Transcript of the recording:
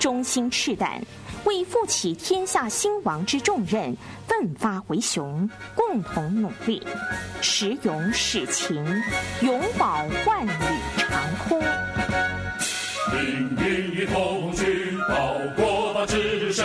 忠心赤胆，为负起天下兴亡之重任，奋发为雄，共同努力，时勇使勤，永保万里长空。命运与同去，保国法之身，